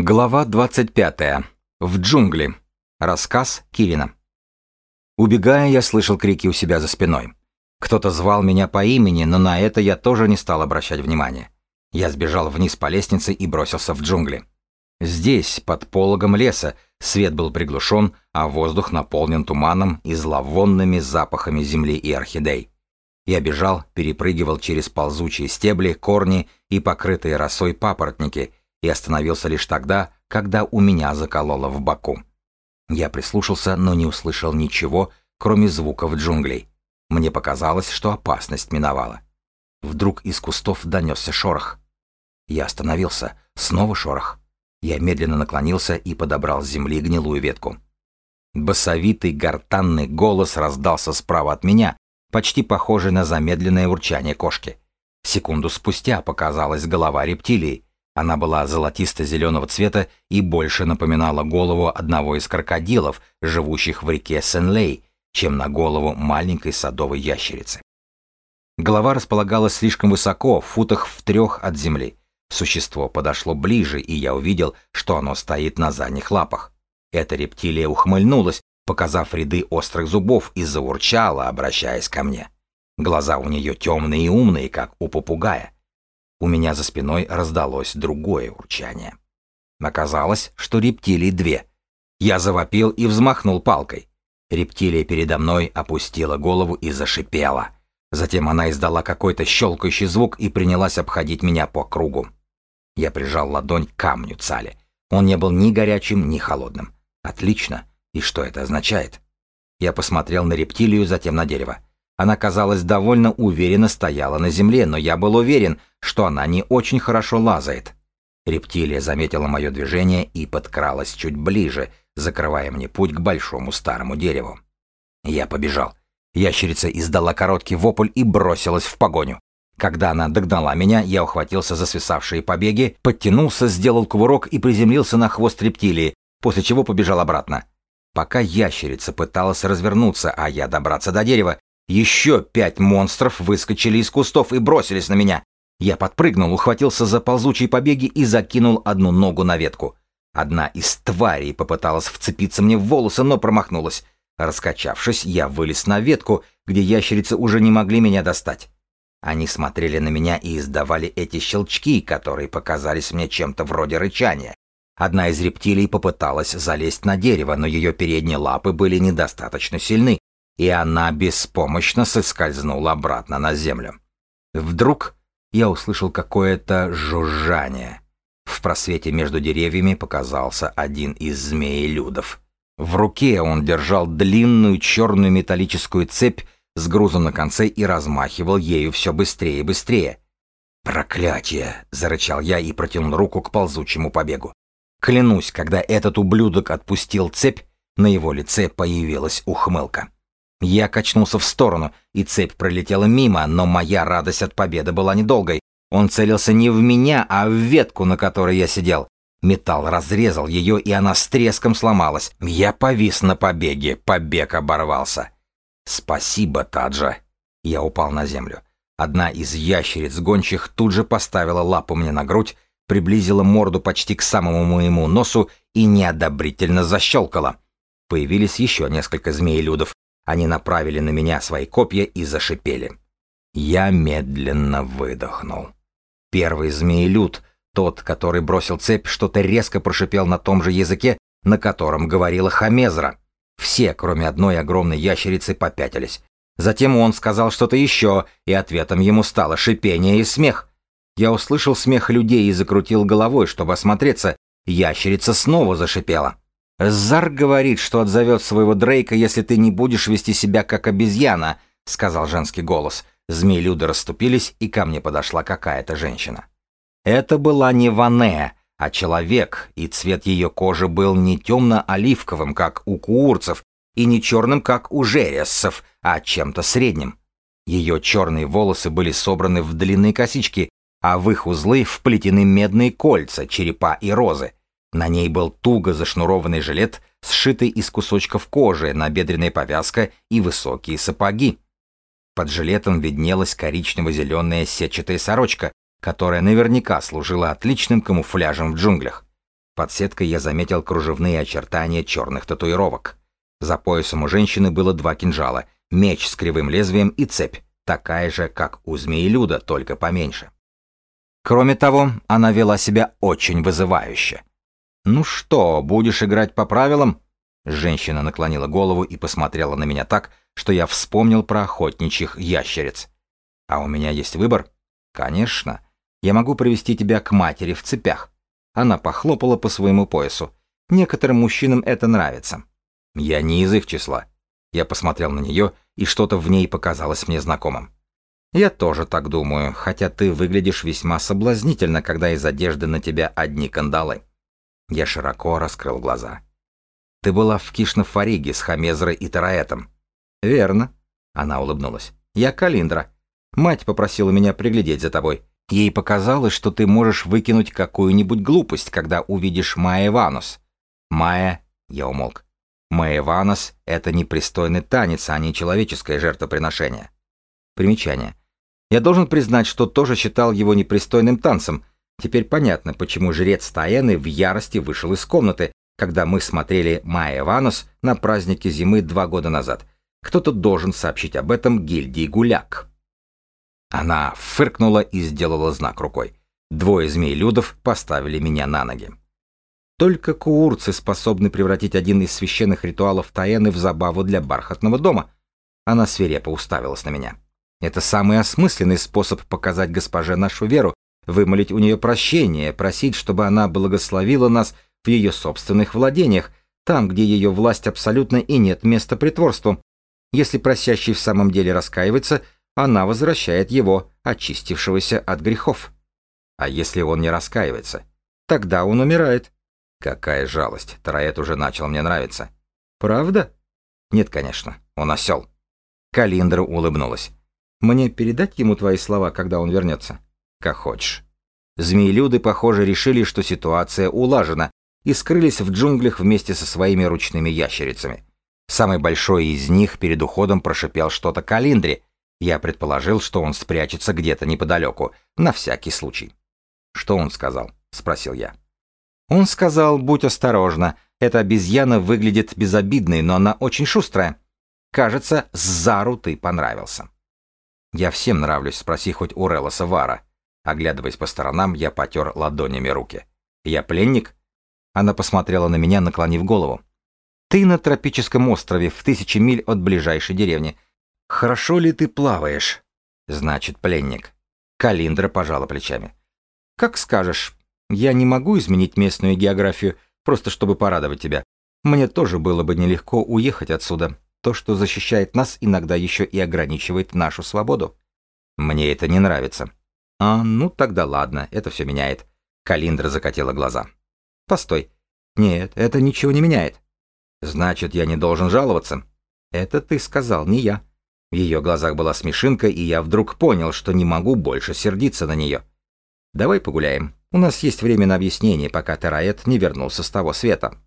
Глава 25. В джунгли. Рассказ Кирина. Убегая, я слышал крики у себя за спиной. Кто-то звал меня по имени, но на это я тоже не стал обращать внимания. Я сбежал вниз по лестнице и бросился в джунгли. Здесь, под пологом леса, свет был приглушен, а воздух наполнен туманом и зловонными запахами земли и орхидей. Я бежал, перепрыгивал через ползучие стебли, корни и покрытые росой папоротники — и остановился лишь тогда, когда у меня закололо в боку. Я прислушался, но не услышал ничего, кроме звуков джунглей. Мне показалось, что опасность миновала. Вдруг из кустов донесся шорох. Я остановился, снова шорох. Я медленно наклонился и подобрал с земли гнилую ветку. Басовитый гортанный голос раздался справа от меня, почти похожий на замедленное урчание кошки. Секунду спустя показалась голова рептилии, она была золотисто-зеленого цвета и больше напоминала голову одного из крокодилов, живущих в реке Сенлей, чем на голову маленькой садовой ящерицы. Голова располагалась слишком высоко, в футах в трех от земли. Существо подошло ближе, и я увидел, что оно стоит на задних лапах. Эта рептилия ухмыльнулась, показав ряды острых зубов, и заурчала, обращаясь ко мне. Глаза у нее темные и умные, как у попугая. У меня за спиной раздалось другое урчание. Оказалось, что рептилий две. Я завопил и взмахнул палкой. Рептилия передо мной опустила голову и зашипела. Затем она издала какой-то щелкающий звук и принялась обходить меня по кругу. Я прижал ладонь к камню Цали. Он не был ни горячим, ни холодным. Отлично. И что это означает? Я посмотрел на рептилию, затем на дерево. Она, казалось, довольно уверенно стояла на земле, но я был уверен, что она не очень хорошо лазает. Рептилия заметила мое движение и подкралась чуть ближе, закрывая мне путь к большому старому дереву. Я побежал. Ящерица издала короткий вопль и бросилась в погоню. Когда она догнала меня, я ухватился за свисавшие побеги, подтянулся, сделал кувырок и приземлился на хвост рептилии, после чего побежал обратно. Пока ящерица пыталась развернуться, а я добраться до дерева, еще пять монстров выскочили из кустов и бросились на меня. Я подпрыгнул, ухватился за ползучие побеги и закинул одну ногу на ветку. Одна из тварей попыталась вцепиться мне в волосы, но промахнулась. Раскачавшись, я вылез на ветку, где ящерицы уже не могли меня достать. Они смотрели на меня и издавали эти щелчки, которые показались мне чем-то вроде рычания. Одна из рептилий попыталась залезть на дерево, но ее передние лапы были недостаточно сильны, и она беспомощно соскользнула обратно на землю. Вдруг я услышал какое-то жужжание. В просвете между деревьями показался один из змеелюдов. В руке он держал длинную черную металлическую цепь с грузом на конце и размахивал ею все быстрее и быстрее. «Проклятие!» — зарычал я и протянул руку к ползучему побегу. Клянусь, когда этот ублюдок отпустил цепь, на его лице появилась ухмылка. Я качнулся в сторону, и цепь пролетела мимо, но моя радость от победы была недолгой. Он целился не в меня, а в ветку, на которой я сидел. Металл разрезал ее, и она с треском сломалась. Я повис на побеге, побег оборвался. «Спасибо, Таджа!» Я упал на землю. Одна из ящериц гончих тут же поставила лапу мне на грудь, приблизила морду почти к самому моему носу и неодобрительно защелкала. Появились еще несколько змеелюдов, они направили на меня свои копья и зашипели. Я медленно выдохнул. Первый змеелюд, тот, который бросил цепь, что-то резко прошипел на том же языке, на котором говорила Хамезра. Все, кроме одной огромной ящерицы, попятились. Затем он сказал что-то еще, и ответом ему стало шипение и смех. Я услышал смех людей и закрутил головой, чтобы осмотреться. Ящерица снова зашипела. «Зар говорит, что отзовет своего Дрейка, если ты не будешь вести себя как обезьяна», — сказал женский голос. Змеи-люды расступились, и ко мне подошла какая-то женщина. Это была не Ване, а человек, и цвет ее кожи был не темно-оливковым, как у куурцев, и не черным, как у жерессов, а чем-то средним. Ее черные волосы были собраны в длинные косички, а в их узлы вплетены медные кольца, черепа и розы. На ней был туго зашнурованный жилет, сшитый из кусочков кожи, набедренная повязка и высокие сапоги. Под жилетом виднелась коричнево-зеленая сетчатая сорочка, которая наверняка служила отличным камуфляжем в джунглях. Под сеткой я заметил кружевные очертания черных татуировок. За поясом у женщины было два кинжала, меч с кривым лезвием и цепь, такая же, как у змеи Люда, только поменьше. Кроме того, она вела себя очень вызывающе. «Ну что, будешь играть по правилам?» Женщина наклонила голову и посмотрела на меня так, что я вспомнил про охотничьих ящериц. «А у меня есть выбор?» «Конечно. Я могу привести тебя к матери в цепях». Она похлопала по своему поясу. «Некоторым мужчинам это нравится». «Я не из их числа». Я посмотрел на нее, и что-то в ней показалось мне знакомым. «Я тоже так думаю, хотя ты выглядишь весьма соблазнительно, когда из одежды на тебя одни кандалы». Я широко раскрыл глаза. «Ты была в Кишнафариге с Хамезрой и Тараэтом». «Верно», — она улыбнулась. «Я Калиндра. Мать попросила меня приглядеть за тобой. Ей показалось, что ты можешь выкинуть какую-нибудь глупость, когда увидишь Майя Ванус». «Майя...» — я умолк. «Майя Ванус — это непристойный танец, а не человеческое жертвоприношение». Примечание. Я должен признать, что тоже считал его непристойным танцем. Теперь понятно, почему жрец Таэны в ярости вышел из комнаты, когда мы смотрели Майя Ванус на празднике зимы два года назад. Кто-то должен сообщить об этом гильдии Гуляк. Она фыркнула и сделала знак рукой. Двое змей-людов поставили меня на ноги. Только куурцы способны превратить один из священных ритуалов Таэны в забаву для бархатного дома. Она свирепо уставилась на меня. Это самый осмысленный способ показать госпоже нашу веру, вымолить у нее прощение, просить, чтобы она благословила нас в ее собственных владениях, там, где ее власть абсолютно и нет места притворству. Если просящий в самом деле раскаивается, она возвращает его, очистившегося от грехов. А если он не раскаивается? Тогда он умирает. Какая жалость, Тараэт уже начал мне нравиться. Правда? Нет, конечно, он осел. Калиндра улыбнулась. Мне передать ему твои слова, когда он вернется? Как хочешь. Змеелюды, похоже, решили, что ситуация улажена, и скрылись в джунглях вместе со своими ручными ящерицами. Самый большой из них перед уходом прошипел что-то Калиндре. Я предположил, что он спрячется где-то неподалеку, на всякий случай. «Что он сказал?» — спросил я. Он сказал, будь осторожна, эта обезьяна выглядит безобидной, но она очень шустрая. Кажется, Зару ты понравился. Я всем нравлюсь, спроси хоть у Релоса Вара. Оглядываясь по сторонам, я потер ладонями руки. Я пленник? Она посмотрела на меня, наклонив голову. Ты на тропическом острове, в тысячи миль от ближайшей деревни. Хорошо ли ты плаваешь? Значит, пленник. Калиндра пожала плечами. Как скажешь. Я не могу изменить местную географию, просто чтобы порадовать тебя. Мне тоже было бы нелегко уехать отсюда. То, что защищает нас, иногда еще и ограничивает нашу свободу. Мне это не нравится. А, ну тогда ладно, это все меняет. Калиндра закатила глаза. Постой. Нет, это ничего не меняет. Значит, я не должен жаловаться. Это ты сказал, не я. В ее глазах была смешинка, и я вдруг понял, что не могу больше сердиться на нее. Давай погуляем. У нас есть время на объяснение, пока Тараэт не вернулся с того света.